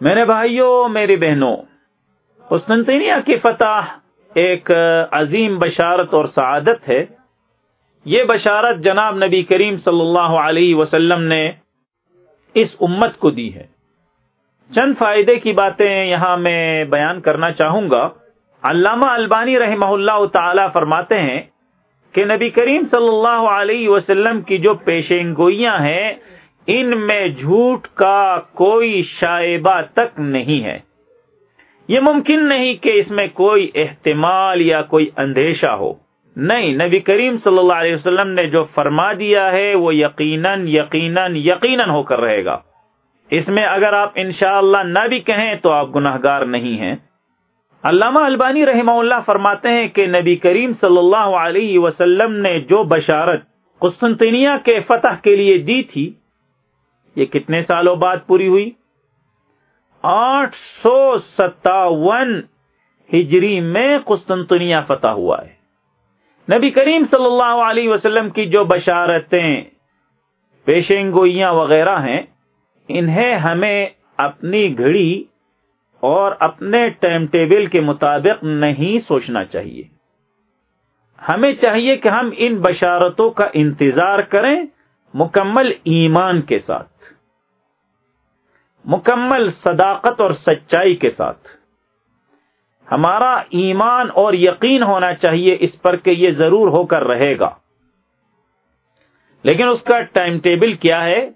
میرے بھائیوں، میری بہنوں قسطنطینیہ کی فتح ایک عظیم بشارت اور سعادت ہے۔ یہ بشارت جناب نبی کریم صلی اللہ علیہ وسلم نے اس امت کو دی ہے۔ چند فائدے کی باتیں یہاں میں بیان کرنا چاہوں گا۔ علامہ البانی رحمہ اللہ تعالی فرماتے ہیں کہ نبی کریم صلی اللہ علیہ وسلم کی جو پیشین گوئیاں ہیں ان میں جھوٹ کا کوئی شائبہ تک نہیں ہے۔ یہ ممکن نہیں کہ اس میں کوئی احتمال یا کوئی اندیشہ ہو۔ نہیں، نبی کریم صلی اللہ علیہ وسلم نے جو فرما دیا ہے، وہ یقیناً یقیناً یقیناً ہو کر رہے گا۔ اس میں اگر آپ انشاءاللہ اللہ نہ بھی کہیں تو آپ گناہ گار نہیں ہیں۔ علامہ البانی رحمہ اللہ فرماتے ہیں کہ نبی کریم صلی اللہ علیہ وسلم نے جو بشارت قسطنطنیہ کے فتح کے لیے دی تھی یہ کتنے سالوں بعد پوری ہوئی؟ آٹھ سو ستاون ہجری میں قسطنطنیہ فتح ہوا ہے۔ نبی کریم صلی اللہ علیہ وسلم کی جو بشارتیں پیشین گوئیاں وغیرہ ہیں، انہیں ہمیں اپنی گھڑی اور اپنے ٹائم ٹیبل کے مطابق نہیں سوچنا چاہیے۔ ہمیں چاہیے کہ ہم ان بشارتوں کا انتظار کریں مکمل ایمان کے ساتھ۔ مکمل صداقت اور سچائی کے ساتھ۔ ہمارا ایمان اور یقین ہونا چاہیے اس پر کہ یہ ضرور ہو کر رہے گا۔ لیکن اس کا ٹائم ٹیبل کیا ہے؟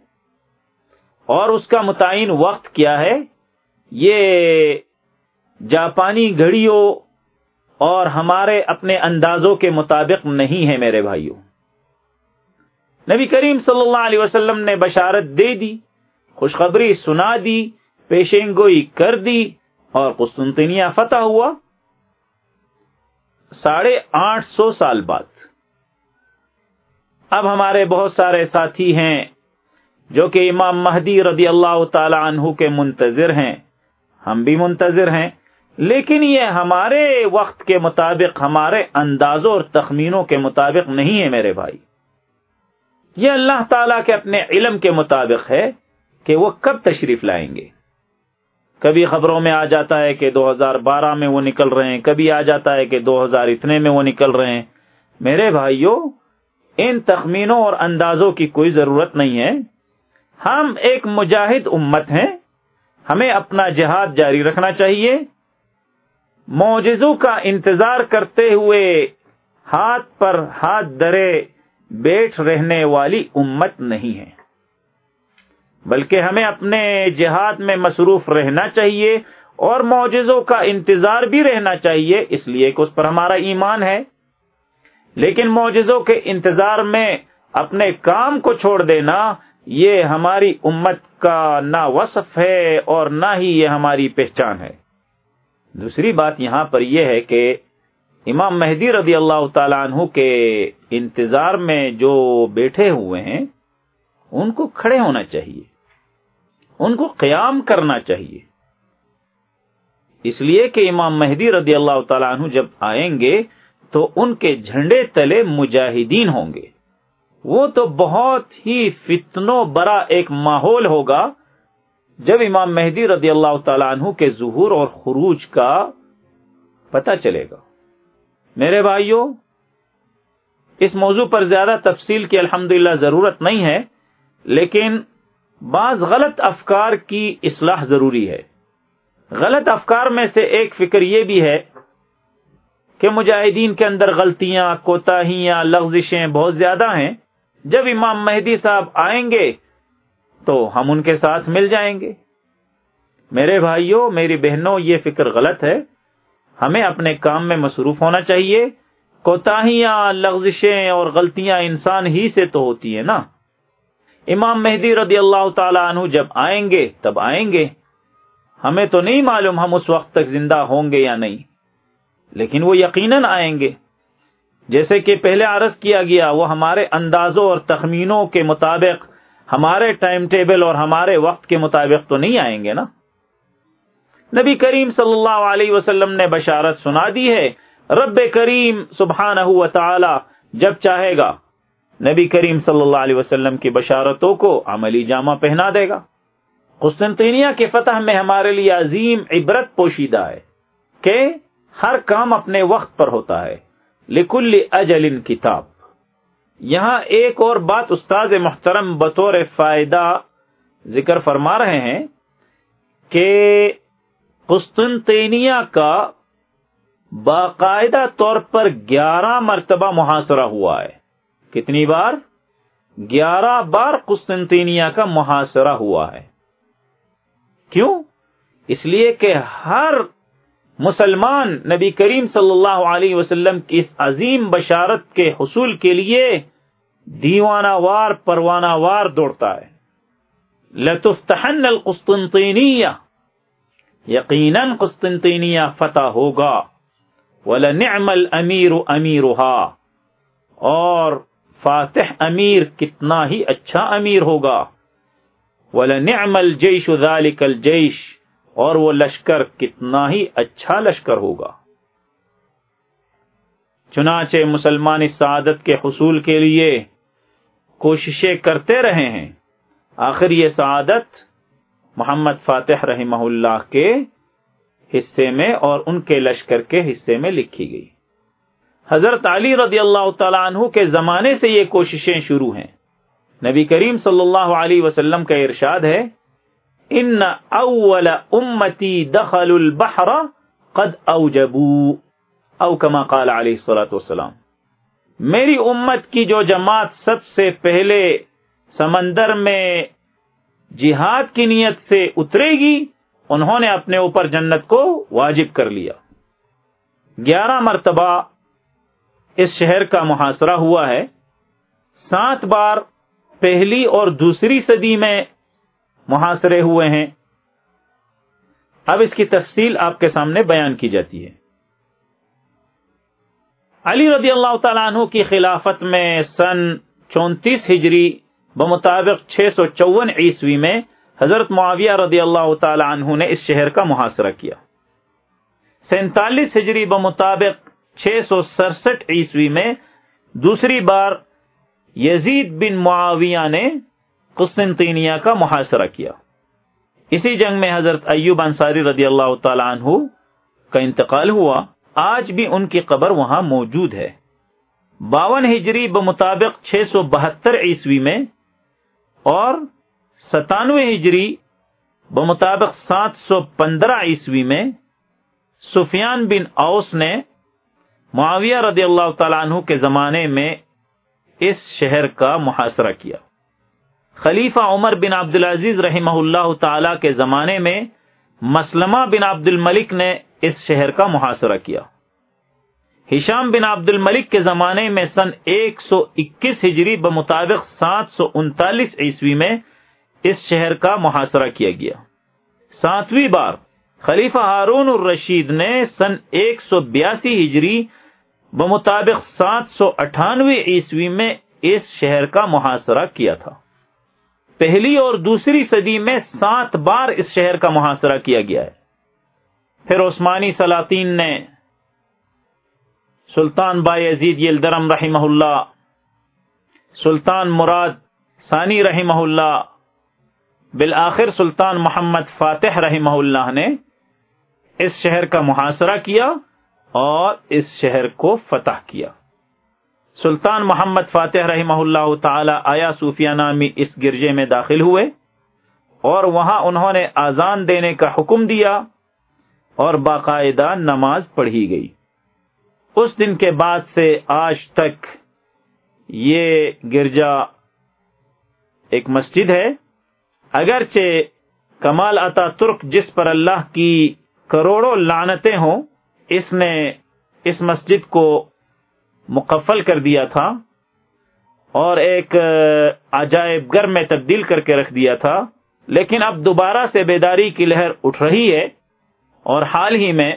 اور اس کا متعین وقت کیا ہے؟ یہ جاپانی گھڑیوں اور ہمارے اپنے اندازوں کے مطابق نہیں ہے میرے بھائیوں۔ نبی کریم صلی اللہ علیہ وسلم نے بشارت دے دی۔ خوشخبری سنا دی پیشین گوئی کر دی اور قسطنطنیہ فتح ہوا۔ ساڑھے آٹھ سو سال بعد۔ اب ہمارے بہت سارے ساتھی ہیں جو کہ امام مہدی رضی اللہ تعالی عنہ کے منتظر ہیں۔ ہم بھی منتظر ہیں۔ لیکن یہ ہمارے وقت کے مطابق، ہمارے اندازوں اور تخمینوں کے مطابق نہیں ہے میرے بھائی۔ یہ اللہ تعالی کے اپنے علم کے مطابق ہے۔ کہ وہ کب تشریف لائیں گے؟ کبھی خبروں میں آ جاتا ہے کہ دو ہزار بارہ میں وہ نکل رہے ہیں، کبھی آ جاتا ہے کہ دو ہزار اتنے میں وہ نکل رہے ہیں۔ میرے بھائیوں ان تخمینوں اور اندازوں کی کوئی ضرورت نہیں ہے۔ ہم ایک مجاہد امت ہیں۔ ہمیں اپنا جہاد جاری رکھنا چاہیے۔ معجزوں کا انتظار کرتے ہوئے ہاتھ پر ہاتھ درے بیٹھ رہنے والی امت نہیں ہے۔ بلکہ ہمیں اپنے جہاد میں مصروف رہنا چاہیے اور معجزوں کا انتظار بھی رہنا چاہیے، اس لیے کہ اس پر ہمارا ایمان ہے۔ لیکن معجزوں کے انتظار میں اپنے کام کو چھوڑ دینا، یہ ہماری امت کا نہ وصف ہے اور نہ ہی یہ ہماری پہچان ہے۔ دوسری بات یہاں پر یہ ہے کہ امام مہدی رضی اللہ تعالیٰ عنہ کے انتظار میں جو بیٹھے ہوئے ہیں، ان کو کھڑے ہونا چاہیے۔ ان کو قیام کرنا چاہیے۔ اس لیے کہ امام مہدی رضی اللہ تعالیٰ عنہ جب آئیں گے تو ان کے جھنڈے تلے مجاہدین ہوں گے۔ وہ تو بہت ہی فتنوں برا ایک ماحول ہوگا۔ جب امام مہدی رضی اللہ تعالیٰ عنہ کے ظہور اور خروج کا پتہ چلے گا۔ میرے بھائیوں اس موضوع پر زیادہ تفصیل کی الحمد ضرورت نہیں ہے، لیکن بعض غلط افکار کی اصلاح ضروری ہے۔ غلط افکار میں سے ایک فکر یہ بھی ہے کہ مجاہدین کے اندر غلطیاں، کوتاہیاں، لغزشیں بہت زیادہ ہیں۔ جب امام مہدی صاحب آئیں گے تو ہم ان کے ساتھ مل جائیں گے۔ میرے بھائیوں، میری بہنوں، یہ فکر غلط ہے۔ ہمیں اپنے کام میں مصروف ہونا چاہیے۔ کوتاہیاں، لغزشیں اور غلطیاں انسان ہی سے تو ہوتی ہیں نا۔ امام مہدی رضی اللہ تعالی عنہ جب آئیں گے، تب آئیں گے۔ ہمیں تو نہیں معلوم ہم اس وقت تک زندہ ہوں گے یا نہیں، لیکن وہ یقیناً آئیں گے۔ جیسے کہ پہلے عرض کیا گیا، وہ ہمارے اندازوں اور تخمینوں کے مطابق، ہمارے ٹائم ٹیبل اور ہمارے وقت کے مطابق تو نہیں آئیں گے نا۔ نبی کریم صلی اللہ علیہ وسلم نے بشارت سنا دی ہے، رب کریم سبحانہ و تعالی جب چاہے گا نبی کریم صلی اللہ علیہ وسلم کی بشارتوں کو عملی جامہ پہنا دے گا۔ قسطنطینیہ کے فتح میں ہمارے لیے عظیم عبرت پوشیدہ ہے کہ ہر کام اپنے وقت پر ہوتا ہے۔ لکل اجل کتاب۔ یہاں ایک اور بات استاد محترم بطور فائدہ ذکر فرما رہے ہیں کہ قسطنطینیہ کا باقاعدہ طور پر گیارہ مرتبہ محاصرہ ہوا ہے۔ کتنی بار؟ گیارہ بار قسطنطینیہ کا محاصرہ ہوا ہے۔ کیوں؟ اس لیے کہ ہر مسلمان نبی کریم صلی اللہ علیہ وسلم کی اس عظیم بشارت کے حصول کے لیے دیوانہ وار، پروانہ وار دوڑتا ہے۔ لطفتحن القسطنطینیہ، یقیناً قسطنطینیہ فتح ہوگا۔ وَلَنِعْمَ الْأَمِيرُ أَمِيرُهَا اور فاتح امیر کتنا ہی اچھا امیر ہوگا۔ وَلَنِعْمَ الْجَيْشُ ذَلِكَ الْجَيْشُ، اور وہ لشکر کتنا ہی اچھا لشکر ہوگا۔ چنانچہ مسلمان اس سعادت کے حصول کے لیے کوششیں کرتے رہے ہیں۔ آخر یہ سعادت محمد فاتح رحمہ اللہ کے حصے میں اور ان کے لشکر کے حصے میں لکھی گئی۔ حضرت علی رضی اللہ تعالیٰ عنہ کے زمانے سے یہ کوششیں شروع ہیں۔ نبی کریم صلی اللہ علیہ وسلم کا ارشاد ہے، ان اول امتی دخل البحر قد اوجبو او کما قال علیہ الصلوۃ والسلام۔ میری امت کی جو جماعت سب سے پہلے سمندر میں جہاد کی نیت سے اترے گی، انہوں نے اپنے اوپر جنت کو واجب کر لیا۔ گیارہ مرتبہ اس شہر کا محاصرہ ہوا ہے۔ سات بار پہلی اور دوسری صدی میں محاصرے ہوئے ہیں۔ اب اس کی تفصیل آپ کے سامنے بیان کی جاتی ہے۔ علی رضی اللہ تعالیٰ عنہ کی خلافت میں سن چونتیس ہجری بمطابق چھ سو چون عیسوی میں حضرت معاویہ رضی اللہ تعالی عنہ نے اس شہر کا محاصرہ کیا۔ سینتالیس ہجری بمطابق چھ سو سڑسٹھ عیسوی میں دوسری بار یزید بن معاویہ نے قسطنطینیہ کا محاصرہ کیا۔ اسی جنگ میں حضرت ایوب انصاری رضی اللہ تعالی عنہ کا انتقال ہوا، آج بھی ان کی قبر وہاں موجود ہے۔ باون ہجری بمطابق چھ سو بہتر عیسوی میں اور ستانوے ہجری بمطابق سات سو پندرہ عیسوی میں سفیان بن اوس نے معاویہ رضی اللہ تعالیٰ عنہ کے زمانے میں اس شہر کا محاصرہ کیا۔ خلیفہ عمر بن عبد العزیز رحمہ اللہ تعالی کے زمانے میں مسلمہ بن عبد الملک نے اس شہر کا محاصرہ کیا۔ ہشام بن عبد الملک کے زمانے میں سن ایک سو اکیس ہجری بمطابق سات سو انتالیس عیسوی میں اس شہر کا محاصرہ کیا گیا۔ ساتویں بار خلیفہ ہارون الرشید نے سن ایک سو بیاسی ہجری بمطابق سات سو اٹھانوے عیسوی میں اس شہر کا محاصرہ کیا تھا۔ پہلی اور دوسری صدی میں سات بار اس شہر کا محاصرہ کیا گیا ہے۔ پھر عثمانی سلاطین نے سلطان بائی عزید یلدرم رحمہ اللہ، سلطان مراد ثانی رحمہ اللہ، بالآخر سلطان محمد فاتح رحمہ اللہ نے اس شہر کا محاصرہ کیا۔ اور اس شہر کو فتح کیا۔ سلطان محمد فاتح رحمہ اللہ تعالی آیا صوفیہ نامی اس گرجے میں داخل ہوئے اور وہاں انہوں نے آزان دینے کا حکم دیا اور باقاعدہ نماز پڑھی گئی۔ اس دن کے بعد سے آج تک یہ گرجا ایک مسجد ہے۔ اگرچہ کمال عطا ترک جس پر اللہ کی کروڑوں لانتیں ہوں اس نے اس مسجد کو مقفل کر دیا تھا اور ایک عجائب گھر میں تبدیل کر کے رکھ دیا تھا۔ لیکن اب دوبارہ سے بیداری کی لہر اٹھ رہی ہے اور حال ہی میں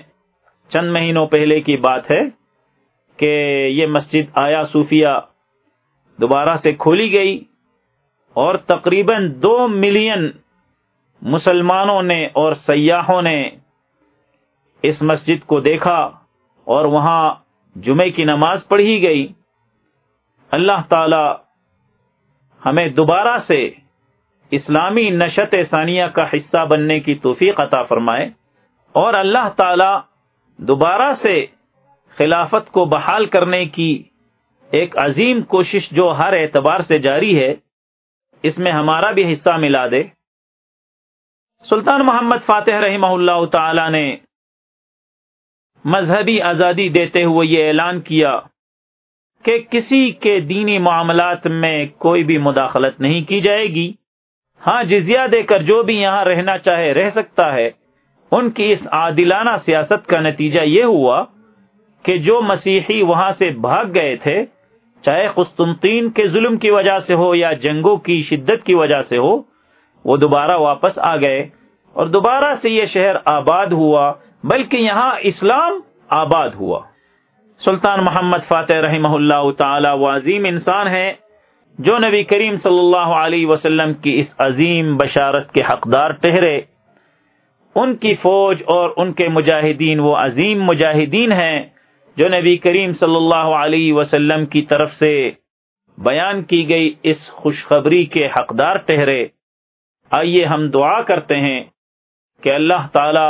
چند مہینوں پہلے کی بات ہے کہ یہ مسجد آیا صوفیہ دوبارہ سے کھولی گئی اور تقریباً دو ملین مسلمانوں نے اور سیاحوں نے اس مسجد کو دیکھا اور وہاں جمعے کی نماز پڑھی گئی۔ اللہ تعالی ہمیں دوبارہ سے اسلامی نشت ثانیہ کا حصہ بننے کی توفیق عطا فرمائے اور اللہ تعالی دوبارہ سے خلافت کو بحال کرنے کی ایک عظیم کوشش جو ہر اعتبار سے جاری ہے، اس میں ہمارا بھی حصہ ملا دے۔ سلطان محمد فاتح رحمہ اللہ تعالی نے مذہبی آزادی دیتے ہوئے یہ اعلان کیا کہ کسی کے دینی معاملات میں کوئی بھی مداخلت نہیں کی جائے گی۔ ہاں جزیہ دے کر جو بھی یہاں رہنا چاہے، رہ سکتا ہے۔ ان کی اس عادلانہ سیاست کا نتیجہ یہ ہوا کہ جو مسیحی وہاں سے بھاگ گئے تھے، چاہے قسطنطین کے ظلم کی وجہ سے ہو یا جنگوں کی شدت کی وجہ سے ہو، وہ دوبارہ واپس آ گئے۔ اور دوبارہ سے یہ شہر آباد ہوا۔ بلکہ یہاں اسلام آباد ہوا۔ سلطان محمد فاتح رحمہ اللہ تعالی وہ عظیم انسان ہے جو نبی کریم صلی اللہ علیہ وسلم کی اس عظیم بشارت کے حقدار ٹہرے ان کی فوج اور ان کے مجاہدین وہ عظیم مجاہدین ہیں جو نبی کریم صلی اللہ علیہ وسلم کی طرف سے بیان کی گئی اس خوشخبری کے حقدار ٹہرے آئیے ہم دعا کرتے ہیں کہ اللہ تعالی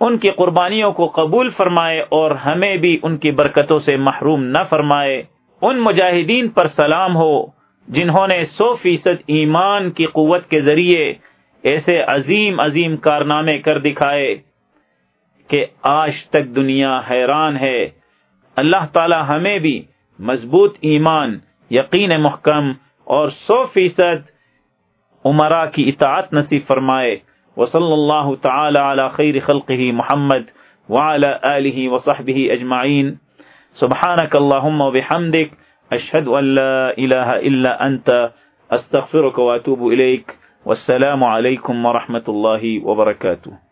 ان کی قربانیوں کو قبول فرمائے اور ہمیں بھی ان کی برکتوں سے محروم نہ فرمائے۔ ان مجاہدین پر سلام ہو، جنہوں نے سو فیصد ایمان کی قوت کے ذریعے ایسے عظیم عظیم کارنامے کر دکھائے کہ آج تک دنیا حیران ہے۔ اللہ تعالی ہمیں بھی مضبوط ایمان، یقین محکم اور سو فیصد عمرہ کی اطاعت نصیب فرمائے۔ وصلی اللہ تعالی علی خیر خلقه محمد وعلى آله وصحبه اجمعین سبحانك اللهم وبحمدك اشهد ان لا اله الا انت استغفرك واتوب اليك والسلام عليكم ورحمة الله وبركاته.